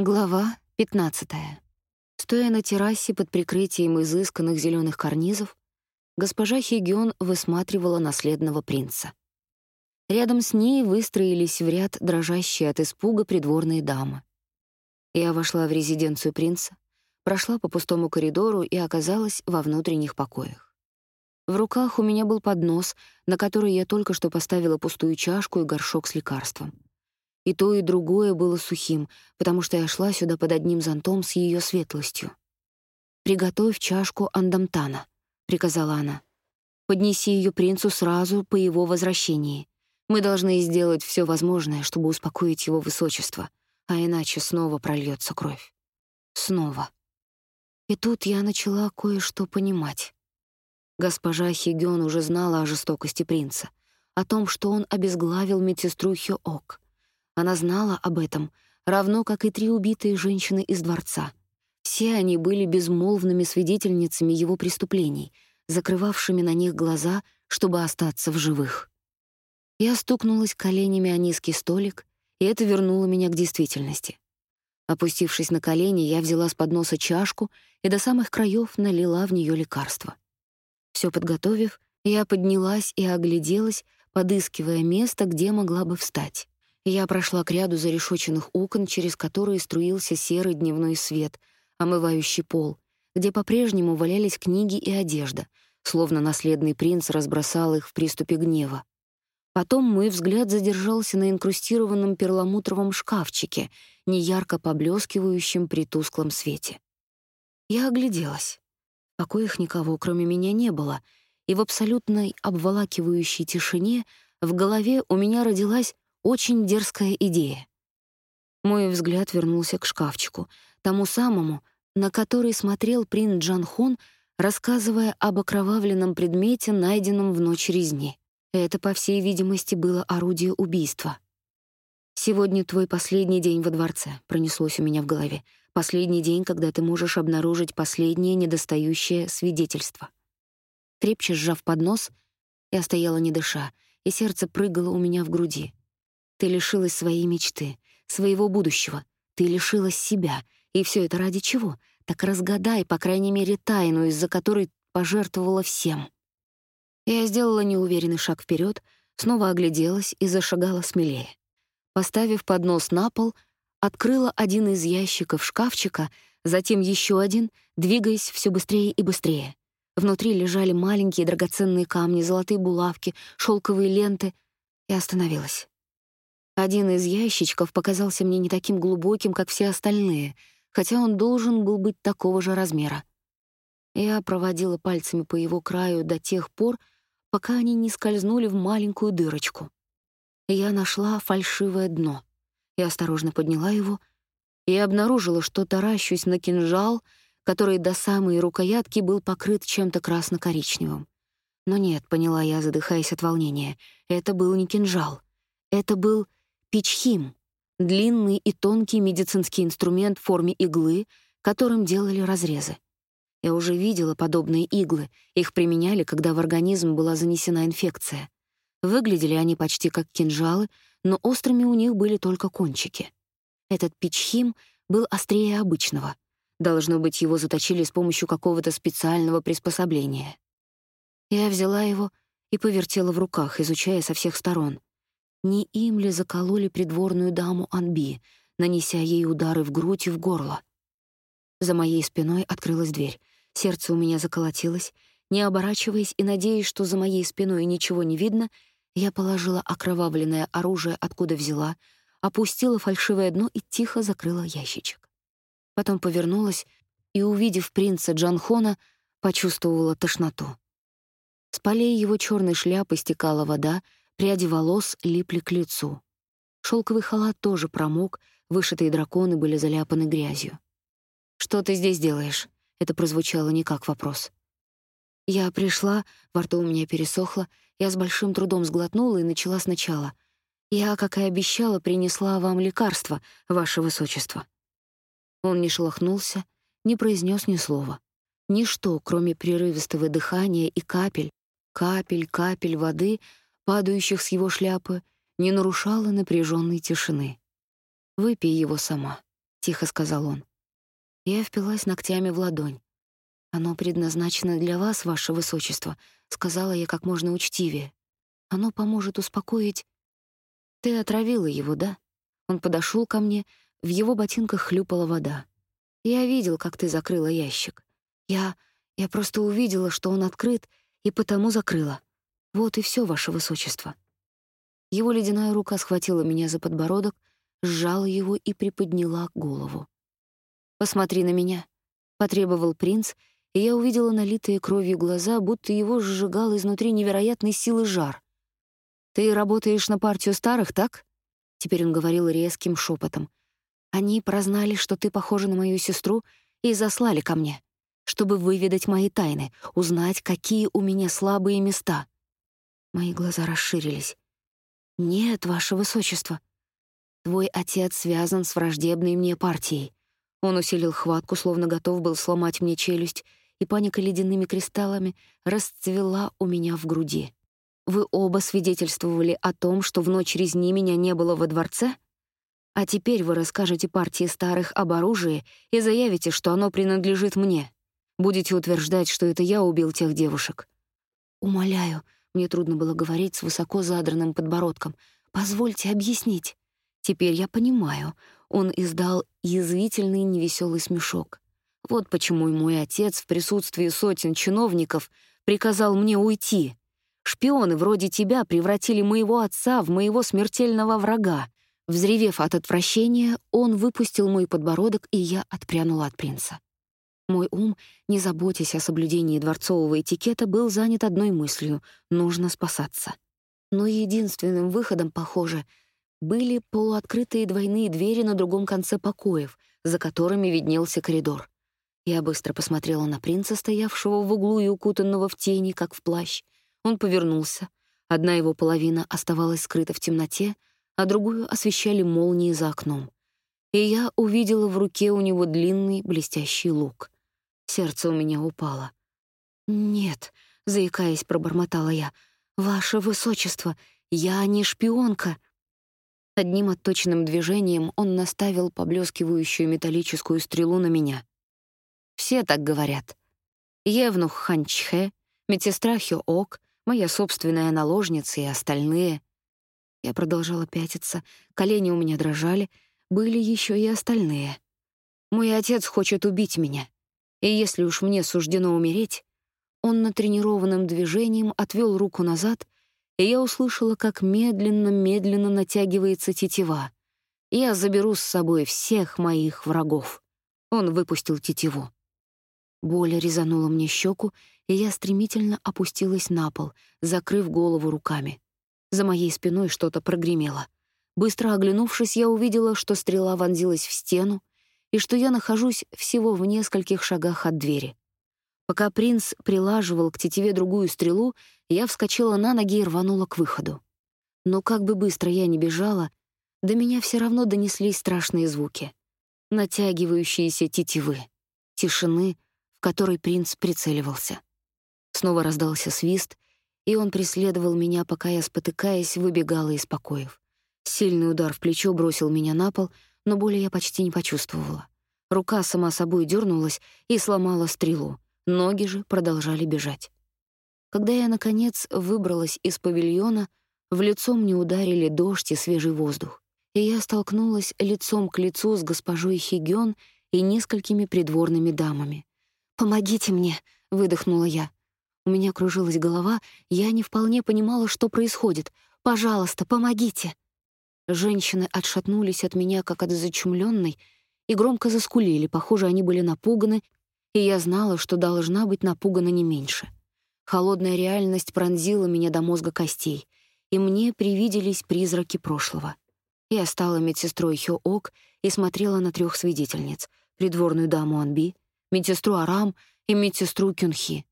Глава 15. Стоя на террасе под прикрытием изысканных зеленых карнизов, госпожа Хигион высматривала наследного принца. Рядом с ней выстроились в ряд дрожащие от испуга придворные дамы. Я вошла в резиденцию принца, прошла по пустому коридору и оказалась во внутренних покоях. В руках у меня был поднос, на который я только что поставила пустую чашку и горшок с лекарством. И то, и другое было сухим, потому что я шла сюда под одним зонтом с ее светлостью. «Приготовь чашку андамтана», — приказала она. «Поднеси ее принцу сразу по его возвращении. Мы должны сделать все возможное, чтобы успокоить его высочество, а иначе снова прольется кровь. Снова». И тут я начала кое-что понимать. Госпожа Хигён уже знала о жестокости принца, о том, что он обезглавил медсестру Хёок — она знала об этом, равно как и три убитые женщины из дворца. Все они были безмолвными свидетельницами его преступлений, закрывавшими на них глаза, чтобы остаться в живых. Я стукнулась коленями о низкий столик, и это вернуло меня к действительности. Опустившись на колени, я взяла с подноса чашку и до самых краев налила в нее лекарство. Все подготовив, я поднялась и огляделась, подыскивая место, где могла бы встать. Я прошла к ряду зарешоченных окон, через которые струился серый дневной свет, омывающий пол, где по-прежнему валялись книги и одежда, словно наследный принц разбросал их в приступе гнева. Потом мой взгляд задержался на инкрустированном перламутровом шкафчике, неярко поблескивающем при тусклом свете. Я огляделась. В покоях никого, кроме меня, не было, и в абсолютной обволакивающей тишине в голове у меня родилась очень дерзкая идея. Мой взгляд вернулся к шкафчику, тому самому, на который смотрел принц Джан Хон, рассказывая об окровавленном предмете, найденном в ночь резни. Это, по всей видимости, было орудие убийства. «Сегодня твой последний день во дворце», — пронеслось у меня в голове. «Последний день, когда ты можешь обнаружить последнее недостающее свидетельство». Крепче сжав поднос, я стояла не дыша, и сердце прыгало у меня в груди. Ты лишилась своей мечты, своего будущего. Ты лишилась себя. И все это ради чего? Так разгадай, по крайней мере, тайну, из-за которой пожертвовала всем. Я сделала неуверенный шаг вперед, снова огляделась и зашагала смелее. Поставив поднос на пол, открыла один из ящиков шкафчика, затем еще один, двигаясь все быстрее и быстрее. Внутри лежали маленькие драгоценные камни, золотые булавки, шелковые ленты, и остановилась. Один из ящичков показался мне не таким глубоким, как все остальные, хотя он должен был быть такого же размера. Я проводила пальцами по его краю до тех пор, пока они не скользнули в маленькую дырочку. Я нашла фальшивое дно. Я осторожно подняла его и обнаружила, что таращусь на кинжал, который до самой рукоятки был покрыт чем-то красно-коричневым. Но нет, поняла я, задыхаясь от волнения, это был не кинжал. Это был Пичхим — длинный и тонкий медицинский инструмент в форме иглы, которым делали разрезы. Я уже видела подобные иглы, их применяли, когда в организм была занесена инфекция. Выглядели они почти как кинжалы, но острыми у них были только кончики. Этот пичхим был острее обычного. Должно быть, его заточили с помощью какого-то специального приспособления. Я взяла его и повертела в руках, изучая со всех сторон. Не им ли закололи придворную даму Анби, нанеся ей удары в грудь и в горло? За моей спиной открылась дверь. Сердце у меня заколотилось. Не оборачиваясь и надеясь, что за моей спиной ничего не видно, я положила окровавленное оружие, откуда взяла, опустила фальшивое дно и тихо закрыла ящичек. Потом повернулась и, увидев принца Джанхона, почувствовала тошноту. С полей его черной шляпы стекала вода, Пряди волос липли к лицу. Шелковый халат тоже промок, вышитые драконы были заляпаны грязью. «Что ты здесь делаешь?» Это прозвучало не как вопрос. Я пришла, во рту у меня пересохло, я с большим трудом сглотнула и начала сначала. «Я, как и обещала, принесла вам лекарство, ваше высочество». Он не шелохнулся, не произнес ни слова. Ничто, кроме прерывистого дыхания и капель, капель, капель воды, падающих с его шляпы, не нарушала напряженной тишины. «Выпей его сама», — тихо сказал он. Я впилась ногтями в ладонь. «Оно предназначено для вас, ваше высочество», — сказала я как можно учтивее. «Оно поможет успокоить...» «Ты отравила его, да?» Он подошел ко мне, в его ботинках хлюпала вода. «Я видел, как ты закрыла ящик. Я... я просто увидела, что он открыт, и потому закрыла. Вот и все, ваше высочество». Его ледяная рука схватила меня за подбородок, сжала его и приподняла голову. «Посмотри на меня», — потребовал принц, и я увидела налитые кровью глаза, будто его сжигал изнутри невероятной силы жар. «Ты работаешь на партию старых, так?» Теперь он говорил резким шепотом. «Они прознали, что ты похожа на мою сестру, и заслали ко мне, чтобы выведать мои тайны, узнать, какие у меня слабые места». Мои глаза расширились. «Нет, ваше высочество. Твой отец связан с враждебной мне партией. Он усилил хватку, словно готов был сломать мне челюсть, и паника ледяными кристаллами расцвела у меня в груди. Вы оба свидетельствовали о том, что в ночь резни меня не было во дворце? А теперь вы расскажете партии старых об оружии и заявите, что оно принадлежит мне. Будете утверждать, что это я убил тех девушек. Умоляю, мне трудно было говорить с высоко задранным подбородком. Позвольте объяснить. Теперь я понимаю. Он издал язвительный невеселый смешок. Вот почему и мой отец в присутствии сотен чиновников приказал мне уйти. Шпионы вроде тебя превратили моего отца в моего смертельного врага. Взревев от отвращения, он выпустил мой подбородок, и я отпрянула от принца. Мой ум, не заботясь о соблюдении дворцового этикета, был занят одной мыслью — нужно спасаться. Но единственным выходом, похоже, были полуоткрытые двойные двери на другом конце покоев, за которыми виднелся коридор. Я быстро посмотрела на принца, стоявшего в углу и укутанного в тени, как в плащ. Он повернулся. Одна его половина оставалась скрыта в темноте, а другую освещали молнии за окном. И я увидела в руке у него длинный блестящий лук. Сердце у меня упало. «Нет», — заикаясь, пробормотала я, — «ваше высочество, я не шпионка». Одним отточенным движением он наставил поблескивающую металлическую стрелу на меня. Все так говорят. Евнух Ханчхе, медсестра Хёок, моя собственная наложница и остальные. Я продолжала пятиться, колени у меня дрожали, были еще и остальные. Мой отец хочет убить меня. И если уж мне суждено умереть, он натренированным движением отвел руку назад — и я услышала, как медленно-медленно натягивается тетива. Я заберу с собой всех моих врагов. Он выпустил тетиву. Боль резанула мне щеку, и я стремительно опустилась на пол, закрыв голову руками. За моей спиной что-то прогремело. Быстро оглянувшись, я увидела, что стрела вонзилась в стену и что я нахожусь всего в нескольких шагах от двери. Пока принц прилаживал к тетиве другую стрелу, я вскочила на ноги и рванула к выходу. Но как бы быстро я ни бежала, до меня все равно донеслись страшные звуки. Натягивающиеся тетивы, тишины, в которой принц прицеливался. Снова раздался свист, и он преследовал меня, пока я, спотыкаясь, выбегала из покоев. Сильный удар в плечо бросил меня на пол, но боли я почти не почувствовала. Рука сама собой дернулась и сломала стрелу. Ноги же продолжали бежать. Когда я, наконец, выбралась из павильона, в лицо мне ударили дождь и свежий воздух, и я столкнулась лицом к лицу с госпожой Хигён и несколькими придворными дамами. «Помогите мне!» — выдохнула я. У меня кружилась голова, я не вполне понимала, что происходит. «Пожалуйста, помогите!» Женщины отшатнулись от меня, как от зачумленной, и громко заскулили. Похоже, они были напуганы и я знала, что должна быть напугана не меньше. Холодная реальность пронзила меня до мозга костей, и мне привиделись призраки прошлого. Я стала медсестрой Хё-Ок и смотрела на трех свидетельниц — придворную даму Анби, медсестру Арам и медсестру Кюнхи.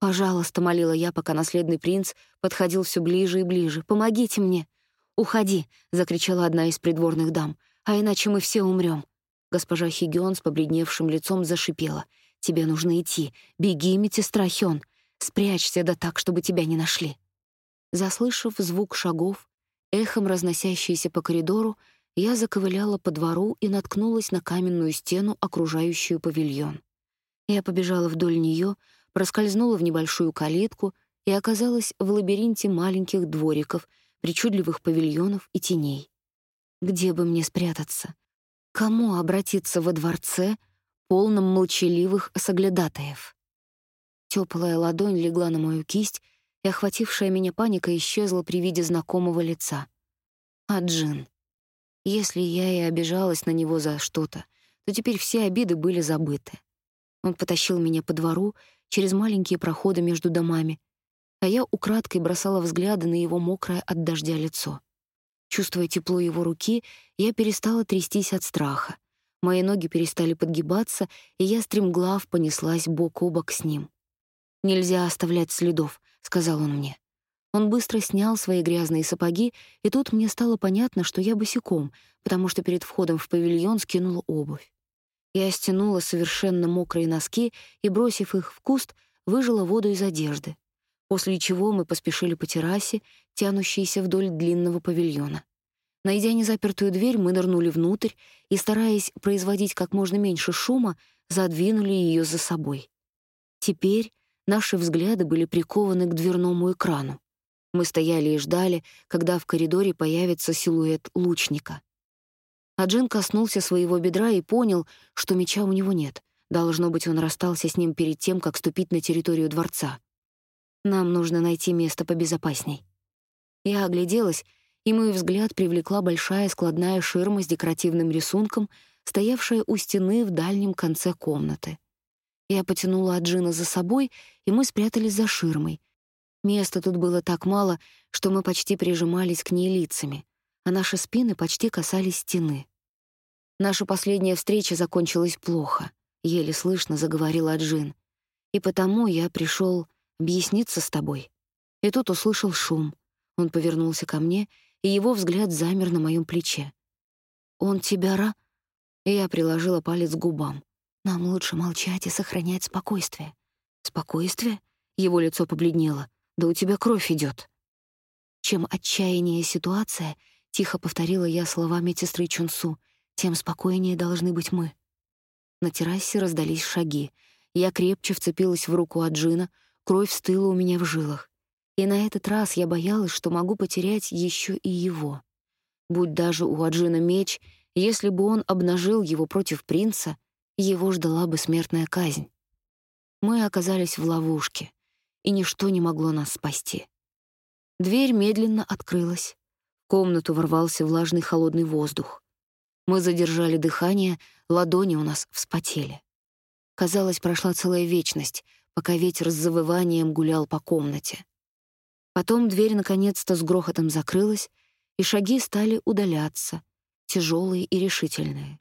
«Пожалуйста», — молила я, пока наследный принц подходил все ближе и ближе. «Помогите мне!» «Уходи!» — закричала одна из придворных дам. «А иначе мы все умрем. Госпожа Хигион с побледневшим лицом зашипела — Тебе нужно идти. Беги, медсестра Хён. Спрячься да так, чтобы тебя не нашли». Заслышав звук шагов, эхом разносящийся по коридору, я заковыляла по двору и наткнулась на каменную стену, окружающую павильон. Я побежала вдоль нее, проскользнула в небольшую калитку и оказалась в лабиринте маленьких двориков, причудливых павильонов и теней. Где бы мне спрятаться? Кому обратиться во дворце, полном молчаливых соглядатаев? Теплая ладонь легла на мою кисть, и охватившая меня паника исчезла при виде знакомого лица. А Джин. Если я и обижалась на него за что-то, то теперь все обиды были забыты. Он потащил меня по двору через маленькие проходы между домами, а я украдкой бросала взгляды на его мокрое от дождя лицо. Чувствуя тепло его руки, я перестала трястись от страха. Мои ноги перестали подгибаться, и я стремглав понеслась бок о бок с ним. «Нельзя оставлять следов», — сказал он мне. Он быстро снял свои грязные сапоги, и тут мне стало понятно, что я босиком, потому что перед входом в павильон скинула обувь. Я стянула совершенно мокрые носки и, бросив их в куст, выжила воду из одежды, после чего мы поспешили по террасе, тянущейся вдоль длинного павильона. Найдя незапертую дверь, мы нырнули внутрь и, стараясь производить как можно меньше шума, задвинули ее за собой. Теперь наши взгляды были прикованы к дверному экрану. Мы стояли и ждали, когда в коридоре появится силуэт лучника. А Джин коснулся своего бедра и понял, что меча у него нет. Должно быть, он расстался с ним перед тем, как ступить на территорию дворца. Нам нужно найти место побезопасней. Я огляделась, и мой взгляд привлекла большая складная ширма с декоративным рисунком, стоявшая у стены в дальнем конце комнаты. Я потянула Аджина за собой, и мы спрятались за ширмой. Места тут было так мало, что мы почти прижимались к ней лицами, а наши спины почти касались стены. Наша последняя встреча закончилась плохо, еле слышно заговорила Аджин. И потому я пришел объясниться с тобой. И тут услышал шум. Он повернулся ко мне, и его взгляд замер на моем плече. «Он тебя ра...» Я приложила палец к губам. «Нам лучше молчать и сохранять спокойствие». «Спокойствие?» Его лицо побледнело. «Да у тебя кровь идет. Чем отчаяннее ситуация, тихо повторила я слова медсестры Чунсу, тем спокойнее должны быть мы. На террасе раздались шаги. Я крепче вцепилась в руку Аджина, кровь стыла у меня в жилах. И на этот раз я боялась, что могу потерять еще и его. Будь даже у Аджина меч, если бы он обнажил его против принца, его ждала бы смертная казнь. Мы оказались в ловушке, и ничто не могло нас спасти. Дверь медленно открылась. В комнату ворвался влажный холодный воздух. Мы задержали дыхание, ладони у нас вспотели. Казалось, прошла целая вечность, пока ветер с завыванием гулял по комнате. Потом дверь наконец-то с грохотом закрылась, и шаги стали удаляться, тяжелые и решительные.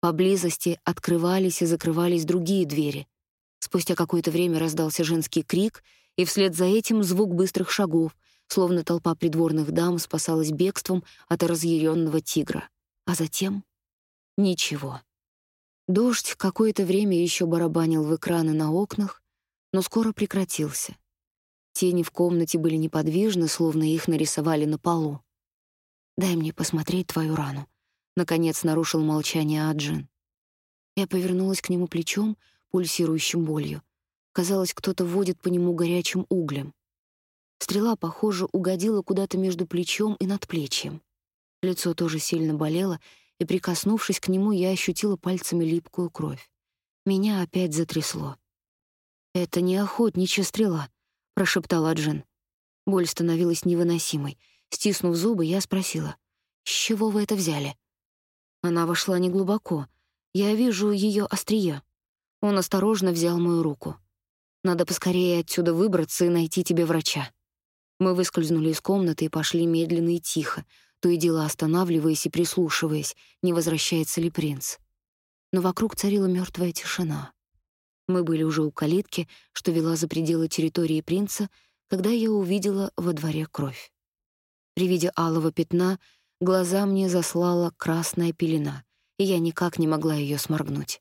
Поблизости открывались и закрывались другие двери. Спустя какое-то время раздался женский крик, и вслед за этим звук быстрых шагов, словно толпа придворных дам спасалась бегством от разъяренного тигра. А затем — ничего. Дождь какое-то время еще барабанил в экраны на окнах, но скоро прекратился. Тени в комнате были неподвижны, словно их нарисовали на полу. «Дай мне посмотреть твою рану», — наконец нарушил молчание Аджин. Я повернулась к нему плечом, пульсирующим болью. Казалось, кто-то водит по нему горячим углем. Стрела, похоже, угодила куда-то между плечом и надплечьем. Лицо тоже сильно болело, и, прикоснувшись к нему, я ощутила пальцами липкую кровь. Меня опять затрясло. «Это не охотничья стрела», — прошептала Джин. Боль становилась невыносимой. Стиснув зубы, я спросила, «С чего вы это взяли?» Она вошла неглубоко. Я вижу ее острие. Он осторожно взял мою руку. «Надо поскорее отсюда выбраться и найти тебе врача». Мы выскользнули из комнаты и пошли медленно и тихо, то и дело останавливаясь и прислушиваясь, не возвращается ли принц. Но вокруг царила мертвая тишина. Мы были уже у калитки, что вела за пределы территории принца, когда я увидела во дворе кровь. При виде алого пятна глаза мне заслала красная пелена, и я никак не могла ее сморгнуть.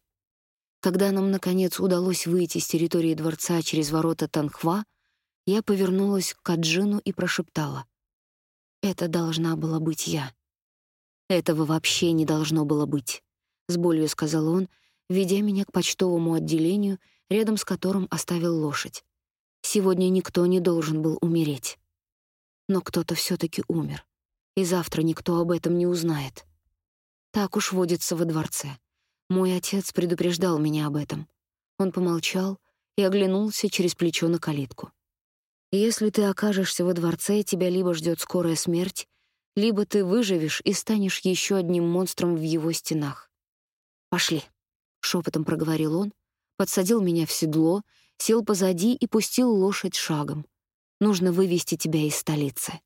Когда нам, наконец, удалось выйти с территории дворца через ворота Танхва, я повернулась к Каджину и прошептала. Это должна была быть я. Этого вообще не должно было быть, с болью сказал он, ведя меня к почтовому отделению, рядом с которым оставил лошадь. Сегодня никто не должен был умереть. Но кто-то все таки умер, и завтра никто об этом не узнает. Так уж водится во дворце. Мой отец предупреждал меня об этом. Он помолчал и оглянулся через плечо на калитку. Если ты окажешься во дворце, тебя либо ждет скорая смерть, либо ты выживешь и станешь еще одним монстром в его стенах. Пошли, шепотом проговорил он, подсадил меня в седло, сел позади и пустил лошадь шагом. Нужно вывести тебя из столицы.